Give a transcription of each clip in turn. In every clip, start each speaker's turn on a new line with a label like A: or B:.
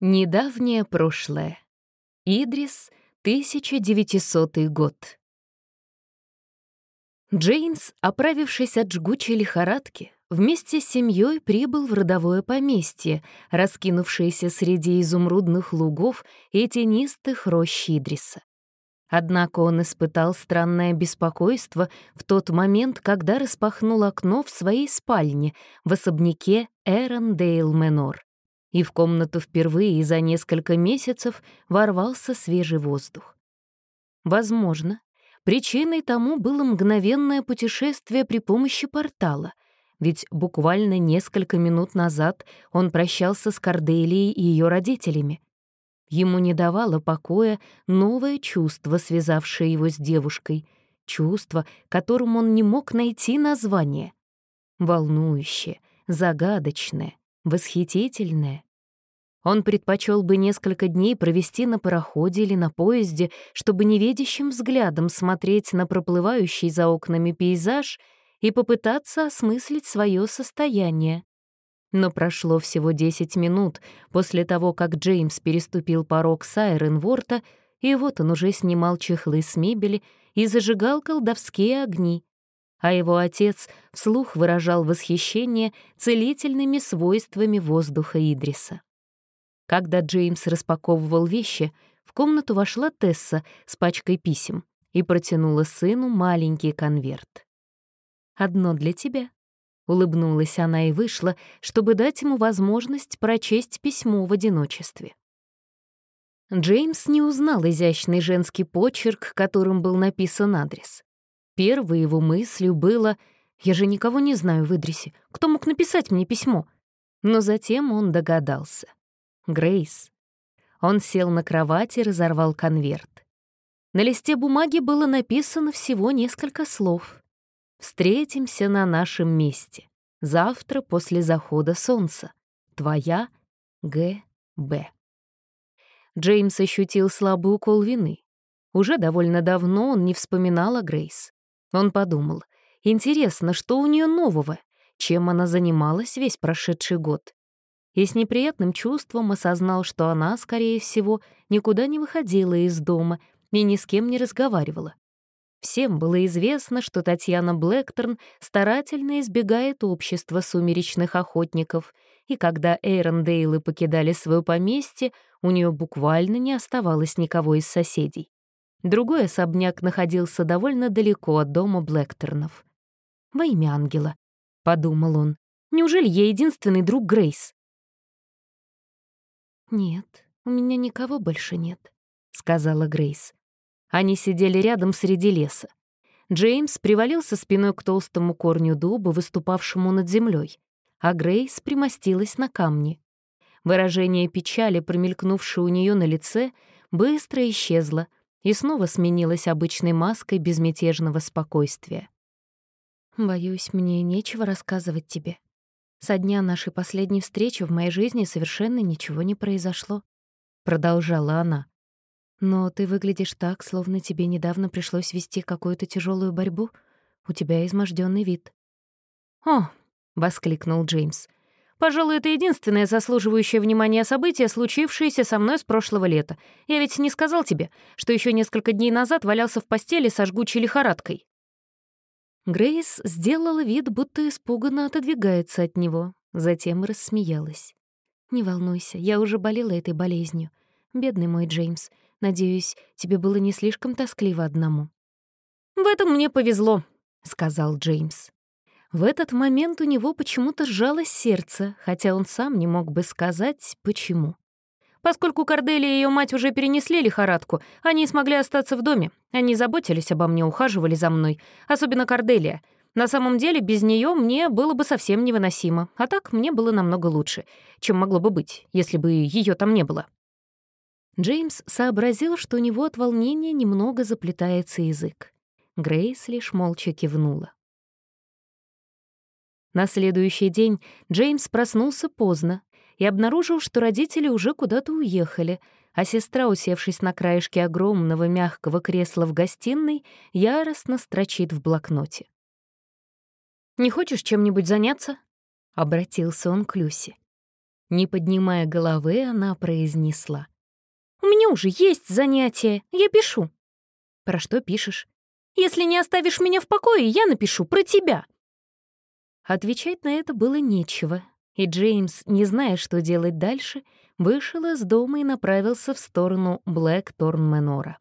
A: Недавнее прошлое. Идрис, 1900 год. Джеймс, оправившись от жгучей лихорадки, вместе с семьей прибыл в родовое поместье, раскинувшееся среди изумрудных лугов и тенистых рощ Идриса. Однако он испытал странное беспокойство в тот момент, когда распахнул окно в своей спальне в особняке Эрондейл Менор и в комнату впервые за несколько месяцев ворвался свежий воздух. Возможно, причиной тому было мгновенное путешествие при помощи портала, ведь буквально несколько минут назад он прощался с Корделией и ее родителями. Ему не давало покоя новое чувство, связавшее его с девушкой, чувство, которому он не мог найти название. Волнующее, загадочное, восхитительное. Он предпочел бы несколько дней провести на пароходе или на поезде, чтобы невидящим взглядом смотреть на проплывающий за окнами пейзаж и попытаться осмыслить свое состояние. Но прошло всего 10 минут после того, как Джеймс переступил порог Сайренворта, и вот он уже снимал чехлы с мебели и зажигал колдовские огни, а его отец вслух выражал восхищение целительными свойствами воздуха Идриса. Когда Джеймс распаковывал вещи, в комнату вошла Тесса с пачкой писем и протянула сыну маленький конверт. «Одно для тебя», — улыбнулась она и вышла, чтобы дать ему возможность прочесть письмо в одиночестве. Джеймс не узнал изящный женский почерк, которым был написан адрес. Первой его мыслью было «Я же никого не знаю в Идрисе. Кто мог написать мне письмо?» Но затем он догадался. Грейс. Он сел на кровати и разорвал конверт. На листе бумаги было написано всего несколько слов. «Встретимся на нашем месте. Завтра после захода солнца. Твоя Г. Б». Джеймс ощутил слабый укол вины. Уже довольно давно он не вспоминал о Грейс. Он подумал, интересно, что у нее нового, чем она занималась весь прошедший год и с неприятным чувством осознал, что она, скорее всего, никуда не выходила из дома и ни с кем не разговаривала. Всем было известно, что Татьяна Блэкторн старательно избегает общества сумеречных охотников, и когда Эйрондейлы покидали свое поместье, у нее буквально не оставалось никого из соседей. Другой особняк находился довольно далеко от дома Блэкторнов. «Во имя ангела», — подумал он, — «неужели я единственный друг Грейс?» «Нет, у меня никого больше нет», — сказала Грейс. Они сидели рядом среди леса. Джеймс привалился спиной к толстому корню дуба, выступавшему над землей, а Грейс примостилась на камне. Выражение печали, промелькнувшее у нее на лице, быстро исчезло и снова сменилось обычной маской безмятежного спокойствия. «Боюсь, мне нечего рассказывать тебе», со дня нашей последней встречи в моей жизни совершенно ничего не произошло», — продолжала она. «Но ты выглядишь так, словно тебе недавно пришлось вести какую-то тяжелую борьбу. У тебя изможденный вид». «О!» — воскликнул Джеймс. «Пожалуй, это единственное заслуживающее внимания событие, случившееся со мной с прошлого лета. Я ведь не сказал тебе, что еще несколько дней назад валялся в постели со жгучей лихорадкой». Грейс сделала вид, будто испуганно отодвигается от него, затем рассмеялась. «Не волнуйся, я уже болела этой болезнью. Бедный мой Джеймс, надеюсь, тебе было не слишком тоскливо одному». «В этом мне повезло», — сказал Джеймс. В этот момент у него почему-то сжалось сердце, хотя он сам не мог бы сказать, почему. Поскольку Корделия и ее мать уже перенесли лихорадку, они смогли остаться в доме. Они заботились обо мне, ухаживали за мной. Особенно Корделия. На самом деле, без нее мне было бы совсем невыносимо. А так мне было намного лучше, чем могло бы быть, если бы ее там не было. Джеймс сообразил, что у него от волнения немного заплетается язык. Грейс лишь молча кивнула. На следующий день Джеймс проснулся поздно и обнаружил, что родители уже куда-то уехали, а сестра, усевшись на краешке огромного мягкого кресла в гостиной, яростно строчит в блокноте. «Не хочешь чем-нибудь заняться?» — обратился он к Люси. Не поднимая головы, она произнесла. «У меня уже есть занятие, я пишу». «Про что пишешь?» «Если не оставишь меня в покое, я напишу про тебя». Отвечать на это было нечего, и Джеймс, не зная, что делать дальше, вышел из дома и направился в сторону Блэк-Торн-Менора.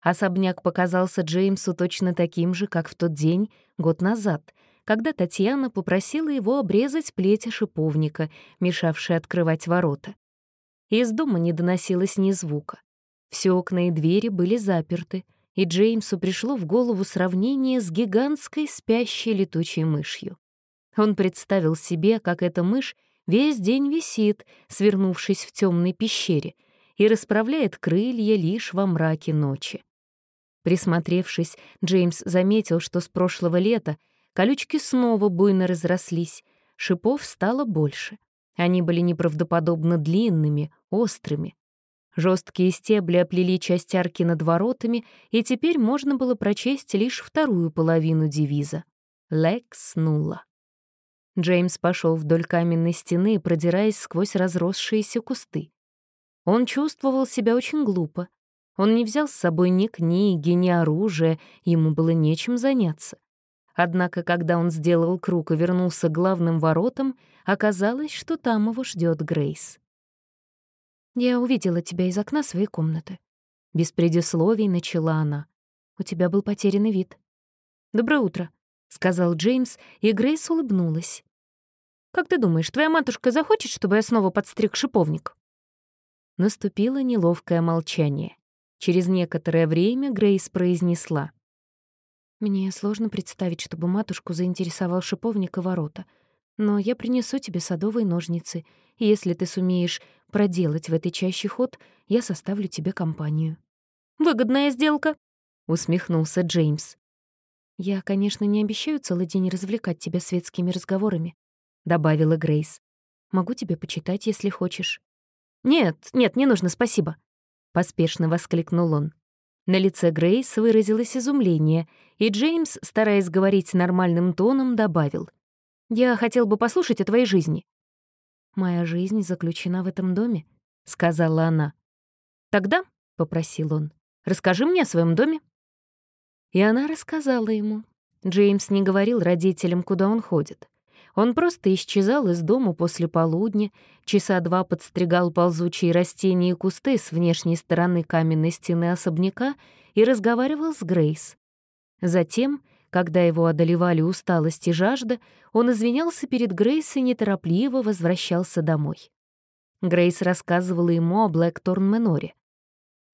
A: Особняк показался Джеймсу точно таким же, как в тот день, год назад, когда Татьяна попросила его обрезать плети шиповника, мешавшие открывать ворота. Из дома не доносилось ни звука. Все окна и двери были заперты, и Джеймсу пришло в голову сравнение с гигантской спящей летучей мышью. Он представил себе, как эта мышь весь день висит, свернувшись в темной пещере, и расправляет крылья лишь во мраке ночи. Присмотревшись, Джеймс заметил, что с прошлого лета колючки снова буйно разрослись, шипов стало больше. Они были неправдоподобно длинными, острыми. Жесткие стебли оплели часть арки над воротами, и теперь можно было прочесть лишь вторую половину девиза — «Лекс Нула». Джеймс пошел вдоль каменной стены, продираясь сквозь разросшиеся кусты. Он чувствовал себя очень глупо. Он не взял с собой ни книги, ни оружия, ему было нечем заняться. Однако, когда он сделал круг и вернулся к главным воротам, оказалось, что там его ждет Грейс. «Я увидела тебя из окна своей комнаты». Без предисловий начала она. «У тебя был потерянный вид». «Доброе утро», — сказал Джеймс, и Грейс улыбнулась. «Как ты думаешь, твоя матушка захочет, чтобы я снова подстриг шиповник?» Наступило неловкое молчание. Через некоторое время Грейс произнесла. «Мне сложно представить, чтобы матушку заинтересовал шиповник и ворота. Но я принесу тебе садовые ножницы, и если ты сумеешь проделать в этой чаще ход, я составлю тебе компанию». «Выгодная сделка», — усмехнулся Джеймс. «Я, конечно, не обещаю целый день развлекать тебя светскими разговорами», — добавила Грейс. «Могу тебе почитать, если хочешь». «Нет, нет, не нужно, спасибо», поспешно воскликнул он. На лице Грейс выразилось изумление, и Джеймс, стараясь говорить нормальным тоном, добавил. «Я хотел бы послушать о твоей жизни». «Моя жизнь заключена в этом доме», — сказала она. «Тогда», — попросил он, — «расскажи мне о своем доме». И она рассказала ему. Джеймс не говорил родителям, куда он ходит. Он просто исчезал из дома после полудня, часа два подстригал ползучие растения и кусты с внешней стороны каменной стены особняка и разговаривал с Грейс. Затем, когда его одолевали усталость и жажда, он извинялся перед Грейс и неторопливо возвращался домой. Грейс рассказывала ему о Блэкторн-Меноре.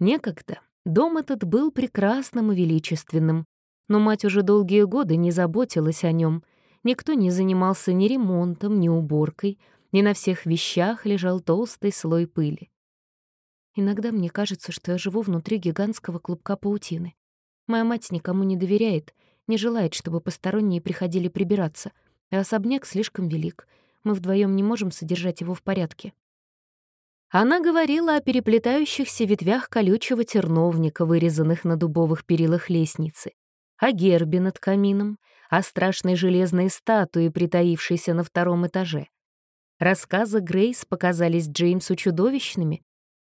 A: Некогда дом этот был прекрасным и величественным, но мать уже долгие годы не заботилась о нем, Никто не занимался ни ремонтом, ни уборкой, ни на всех вещах лежал толстый слой пыли. Иногда мне кажется, что я живу внутри гигантского клубка паутины. Моя мать никому не доверяет, не желает, чтобы посторонние приходили прибираться, а особняк слишком велик. Мы вдвоем не можем содержать его в порядке. Она говорила о переплетающихся ветвях колючего терновника, вырезанных на дубовых перилах лестницы, о гербе над камином, о страшной железной статуе, притаившейся на втором этаже. Рассказы Грейс показались Джеймсу чудовищными.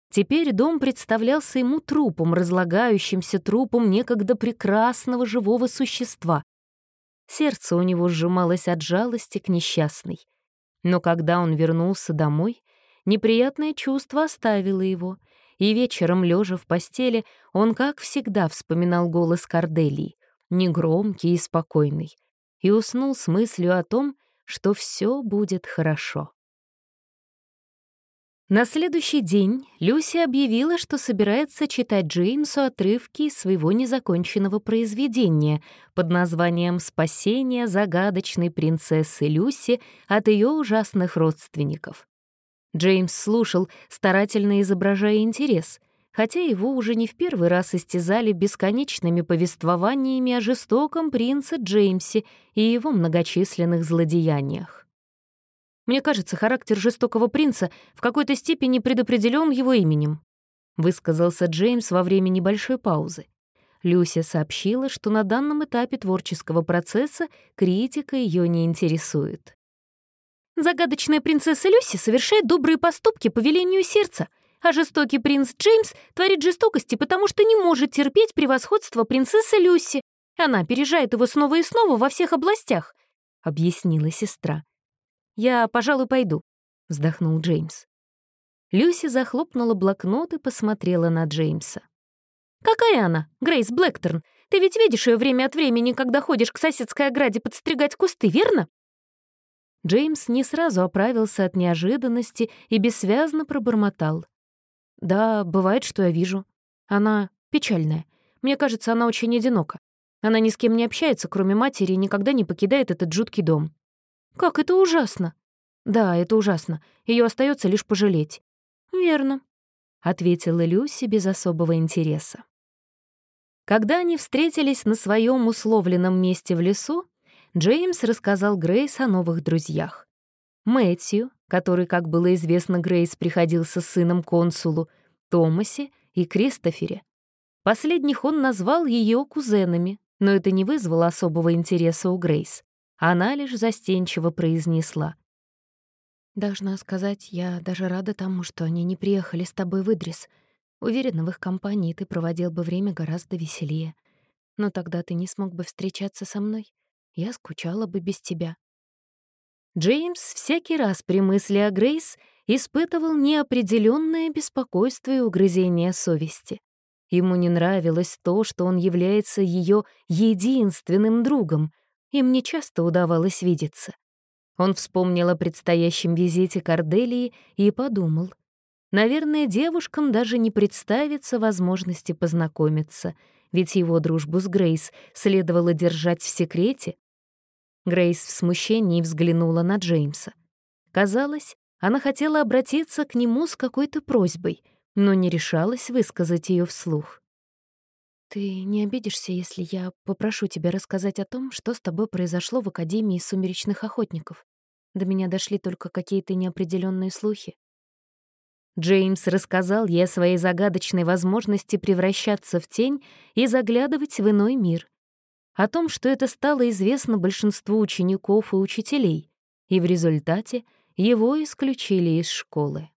A: Теперь дом представлялся ему трупом, разлагающимся трупом некогда прекрасного живого существа. Сердце у него сжималось от жалости к несчастной. Но когда он вернулся домой, неприятное чувство оставило его, и вечером, лежа в постели, он, как всегда, вспоминал голос Корделии негромкий и спокойный, и уснул с мыслью о том, что все будет хорошо. На следующий день Люси объявила, что собирается читать Джеймсу отрывки из своего незаконченного произведения под названием «Спасение загадочной принцессы Люси от ее ужасных родственников». Джеймс слушал, старательно изображая интерес, хотя его уже не в первый раз истязали бесконечными повествованиями о жестоком принце Джеймсе и его многочисленных злодеяниях. Мне кажется, характер жестокого принца в какой-то степени предопределен его именем, высказался Джеймс во время небольшой паузы. Люся сообщила, что на данном этапе творческого процесса критика ее не интересует. Загадочная принцесса Люси совершает добрые поступки по велению сердца, а жестокий принц Джеймс творит жестокости, потому что не может терпеть превосходство принцессы Люси. Она опережает его снова и снова во всех областях», — объяснила сестра. «Я, пожалуй, пойду», — вздохнул Джеймс. Люси захлопнула блокнот и посмотрела на Джеймса. «Какая она, Грейс Блэкторн? Ты ведь видишь ее время от времени, когда ходишь к соседской ограде подстригать кусты, верно?» Джеймс не сразу оправился от неожиданности и бессвязно пробормотал. «Да, бывает, что я вижу. Она печальная. Мне кажется, она очень одинока. Она ни с кем не общается, кроме матери, и никогда не покидает этот жуткий дом. Как это ужасно!» «Да, это ужасно. Ее остается лишь пожалеть». «Верно», — ответила Люси без особого интереса. Когда они встретились на своем условленном месте в лесу, Джеймс рассказал Грейс о новых друзьях. Мэтью, который, как было известно, Грейс приходился сыном консулу, Томасе и Кристофере. Последних он назвал ее кузенами, но это не вызвало особого интереса у Грейс. Она лишь застенчиво произнесла. «Должна сказать, я даже рада тому, что они не приехали с тобой в Идрис. Уверена, в их компании ты проводил бы время гораздо веселее. Но тогда ты не смог бы встречаться со мной. Я скучала бы без тебя». Джеймс всякий раз при мысли о Грейс испытывал неопределенное беспокойство и угрызение совести. Ему не нравилось то, что он является ее единственным другом. Им не часто удавалось видеться. Он вспомнил о предстоящем визите к Арделии и подумал. Наверное, девушкам даже не представится возможности познакомиться, ведь его дружбу с Грейс следовало держать в секрете, Грейс в смущении взглянула на Джеймса. Казалось, она хотела обратиться к нему с какой-то просьбой, но не решалась высказать ее вслух. «Ты не обидишься, если я попрошу тебя рассказать о том, что с тобой произошло в Академии сумеречных охотников? До меня дошли только какие-то неопределенные слухи». Джеймс рассказал ей о своей загадочной возможности превращаться в тень и заглядывать в иной мир, о том, что это стало известно большинству учеников и учителей, и в результате его исключили из школы.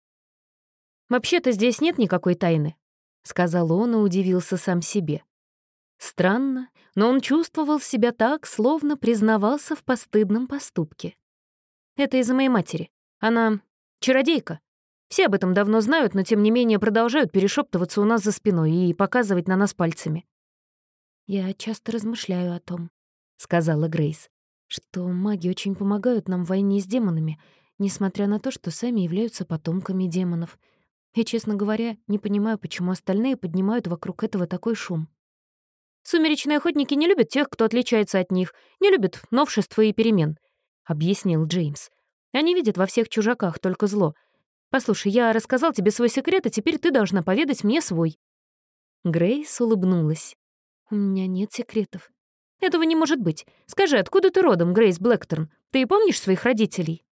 A: «Вообще-то здесь нет никакой тайны», — сказал он и удивился сам себе. Странно, но он чувствовал себя так, словно признавался в постыдном поступке. «Это из-за моей матери. Она чародейка. Все об этом давно знают, но тем не менее продолжают перешептываться у нас за спиной и показывать на нас пальцами. «Я часто размышляю о том», — сказала Грейс, «что маги очень помогают нам в войне с демонами, несмотря на то, что сами являются потомками демонов. И, честно говоря, не понимаю, почему остальные поднимают вокруг этого такой шум». «Сумеречные охотники не любят тех, кто отличается от них, не любят новшества и перемен», — объяснил Джеймс. «Они видят во всех чужаках только зло. Послушай, я рассказал тебе свой секрет, а теперь ты должна поведать мне свой». Грейс улыбнулась. «У меня нет секретов». «Этого не может быть. Скажи, откуда ты родом, Грейс Блэкторн? Ты помнишь своих родителей?»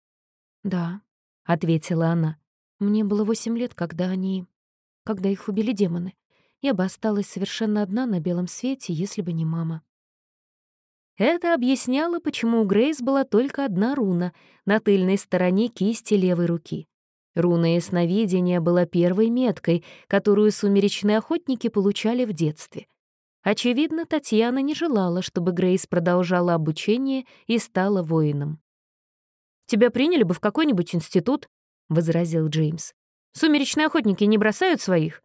A: «Да», — ответила она. «Мне было восемь лет, когда они... когда их убили демоны. Я бы осталась совершенно одна на белом свете, если бы не мама». Это объясняло, почему у Грейс была только одна руна на тыльной стороне кисти левой руки. Руна ясновидения была первой меткой, которую сумеречные охотники получали в детстве — Очевидно, Татьяна не желала, чтобы Грейс продолжала обучение и стала воином. «Тебя приняли бы в какой-нибудь институт», — возразил Джеймс. «Сумеречные охотники не бросают своих?»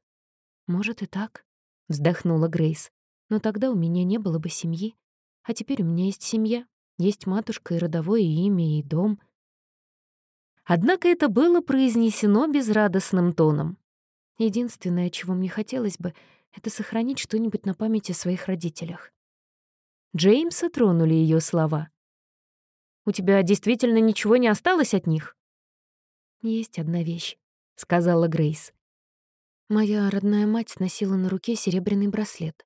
A: «Может и так», — вздохнула Грейс. «Но тогда у меня не было бы семьи. А теперь у меня есть семья, есть матушка и родовое имя, и дом». Однако это было произнесено безрадостным тоном. Единственное, чего мне хотелось бы, это сохранить что-нибудь на память о своих родителях. Джеймса тронули ее слова. «У тебя действительно ничего не осталось от них?» «Есть одна вещь», — сказала Грейс. «Моя родная мать носила на руке серебряный браслет.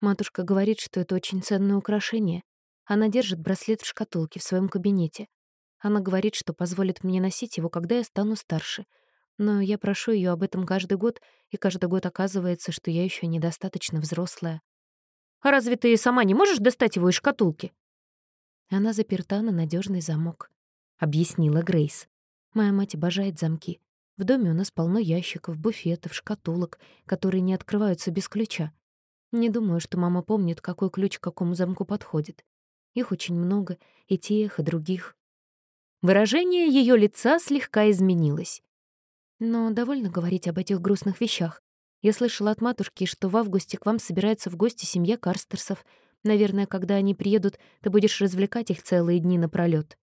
A: Матушка говорит, что это очень ценное украшение. Она держит браслет в шкатулке в своем кабинете. Она говорит, что позволит мне носить его, когда я стану старше — но я прошу ее об этом каждый год, и каждый год оказывается, что я еще недостаточно взрослая. «А разве ты сама не можешь достать его из шкатулки?» Она заперта на надежный замок. — объяснила Грейс. «Моя мать обожает замки. В доме у нас полно ящиков, буфетов, шкатулок, которые не открываются без ключа. Не думаю, что мама помнит, какой ключ к какому замку подходит. Их очень много, и тех, и других. Выражение ее лица слегка изменилось. Но довольно говорить об этих грустных вещах. Я слышала от матушки, что в августе к вам собирается в гости семья Карстерсов. Наверное, когда они приедут, ты будешь развлекать их целые дни напролёт.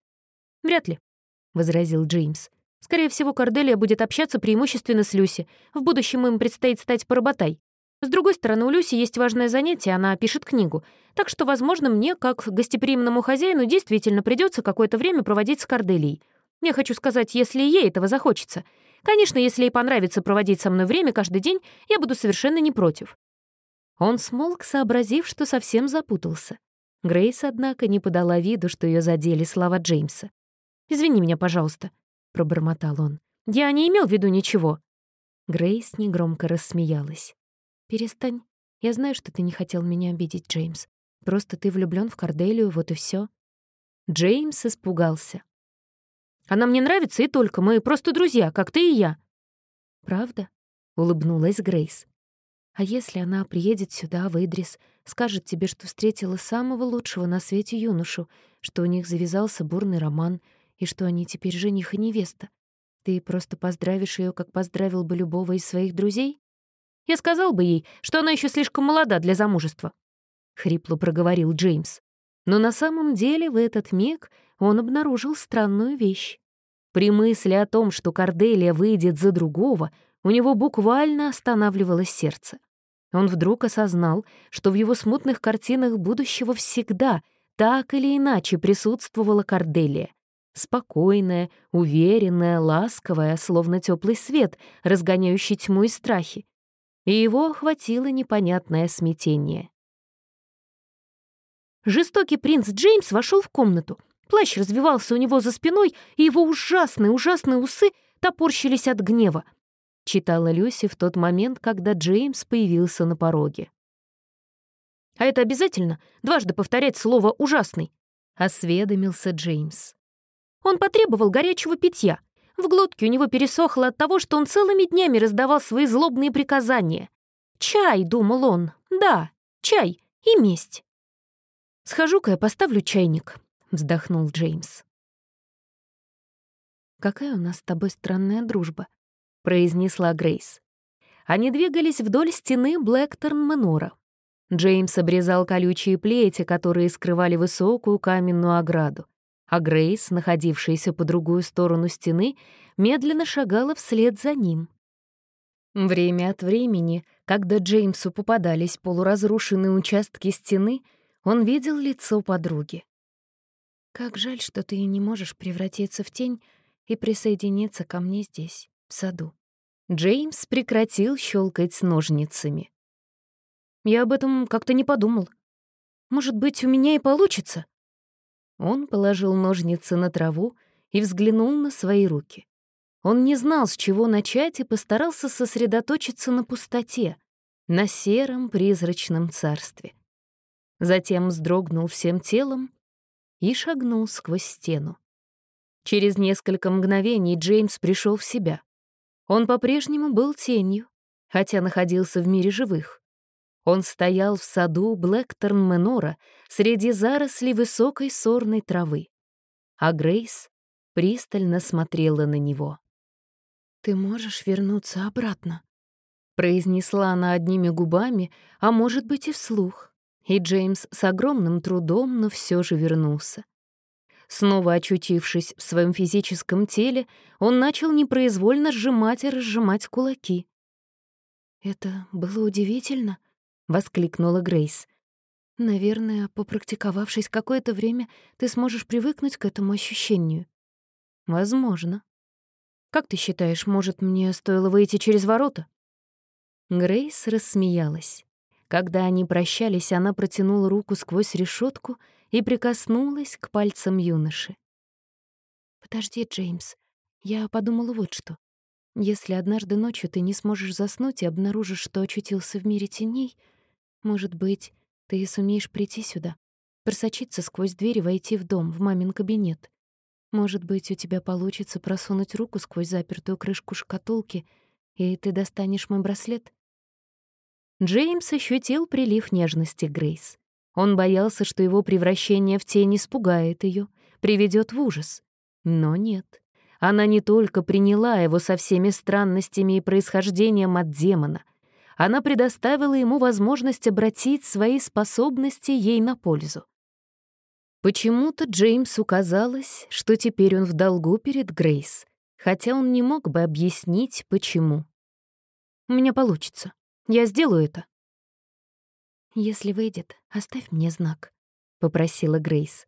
A: «Вряд ли», — возразил Джеймс. «Скорее всего, Корделия будет общаться преимущественно с Люси. В будущем им предстоит стать поработай. С другой стороны, у Люси есть важное занятие, она пишет книгу. Так что, возможно, мне, как гостеприимному хозяину, действительно придется какое-то время проводить с Корделией. Я хочу сказать, если ей этого захочется. Конечно, если ей понравится проводить со мной время каждый день, я буду совершенно не против». Он смолк, сообразив, что совсем запутался. Грейс, однако, не подала виду, что ее задели слова Джеймса. «Извини меня, пожалуйста», — пробормотал он. «Я не имел в виду ничего». Грейс негромко рассмеялась. «Перестань. Я знаю, что ты не хотел меня обидеть, Джеймс. Просто ты влюблён в Корделию, вот и всё». Джеймс испугался. «Она мне нравится, и только. Мы просто друзья, как ты и я». «Правда?» — улыбнулась Грейс. «А если она приедет сюда, в Идрис, скажет тебе, что встретила самого лучшего на свете юношу, что у них завязался бурный роман и что они теперь жених и невеста, ты просто поздравишь её, как поздравил бы любого из своих друзей?» Я сказал бы ей, что она еще слишком молода для замужества», — хрипло проговорил Джеймс. Но на самом деле в этот миг он обнаружил странную вещь. При мысли о том, что Корделия выйдет за другого, у него буквально останавливалось сердце. Он вдруг осознал, что в его смутных картинах будущего всегда так или иначе присутствовала Корделия. Спокойная, уверенная, ласковая, словно теплый свет, разгоняющий тьму и страхи и его охватило непонятное смятение. Жестокий принц Джеймс вошел в комнату. Плащ развивался у него за спиной, и его ужасные, ужасные усы топорщились от гнева. Читала Люси в тот момент, когда Джеймс появился на пороге. «А это обязательно? Дважды повторять слово «ужасный»?» — осведомился Джеймс. Он потребовал горячего питья, в глотке у него пересохло от того, что он целыми днями раздавал свои злобные приказания. «Чай», — думал он, — «да, чай и месть». «Схожу-ка я поставлю чайник», — вздохнул Джеймс. «Какая у нас с тобой странная дружба», — произнесла Грейс. Они двигались вдоль стены Блэкторн-Менора. Джеймс обрезал колючие плети, которые скрывали высокую каменную ограду а Грейс, находившаяся по другую сторону стены, медленно шагала вслед за ним. Время от времени, когда Джеймсу попадались полуразрушенные участки стены, он видел лицо подруги. «Как жаль, что ты не можешь превратиться в тень и присоединиться ко мне здесь, в саду». Джеймс прекратил щелкать ножницами. «Я об этом как-то не подумал. Может быть, у меня и получится?» Он положил ножницы на траву и взглянул на свои руки. Он не знал, с чего начать, и постарался сосредоточиться на пустоте, на сером призрачном царстве. Затем вздрогнул всем телом и шагнул сквозь стену. Через несколько мгновений Джеймс пришел в себя. Он по-прежнему был тенью, хотя находился в мире живых. Он стоял в саду Блэкторн-Менора среди зарослей высокой сорной травы. А Грейс пристально смотрела на него. «Ты можешь вернуться обратно», — произнесла она одними губами, а может быть и вслух. И Джеймс с огромным трудом, но все же вернулся. Снова очутившись в своем физическом теле, он начал непроизвольно сжимать и разжимать кулаки. «Это было удивительно», воскликнула Грейс. Наверное, попрактиковавшись какое-то время, ты сможешь привыкнуть к этому ощущению. Возможно. Как ты считаешь, может, мне стоило выйти через ворота? Грейс рассмеялась. Когда они прощались, она протянула руку сквозь решетку и прикоснулась к пальцам юноши. «Подожди, Джеймс, я подумала вот что. Если однажды ночью ты не сможешь заснуть и обнаружишь, что очутился в мире теней, может быть, ты сумеешь прийти сюда, просочиться сквозь дверь и войти в дом, в мамин кабинет. Может быть, у тебя получится просунуть руку сквозь запертую крышку шкатулки, и ты достанешь мой браслет? Джеймс ощутил прилив нежности Грейс. Он боялся, что его превращение в тень испугает ее, приведет в ужас. Но нет. Она не только приняла его со всеми странностями и происхождением от демона, она предоставила ему возможность обратить свои способности ей на пользу. Почему-то Джеймсу казалось, что теперь он в долгу перед Грейс, хотя он не мог бы объяснить, почему. «У меня получится. Я сделаю это». «Если выйдет, оставь мне знак», — попросила Грейс.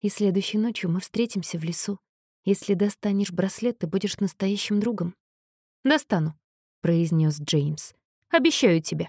A: «И следующей ночью мы встретимся в лесу. Если достанешь браслет, ты будешь настоящим другом». «Достану», — произнес Джеймс. «Обещаю тебе».